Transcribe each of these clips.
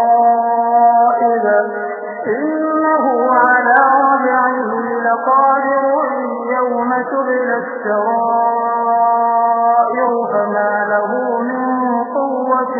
والترائب إنه على رجعه لقادر يوم تبلى السرائر فما له من قوة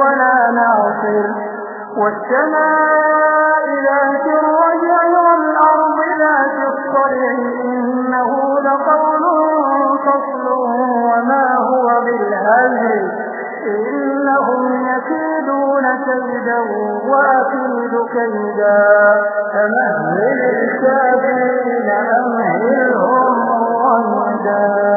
ولا ناصر. والسماء ذات الرجع والأرض ذات الصرع إنه لقول فصل وما هو بالهزل. إنهم يكيدون كيدا وأكيد كيدا فمهل الكافرين أمهلهم رمدا.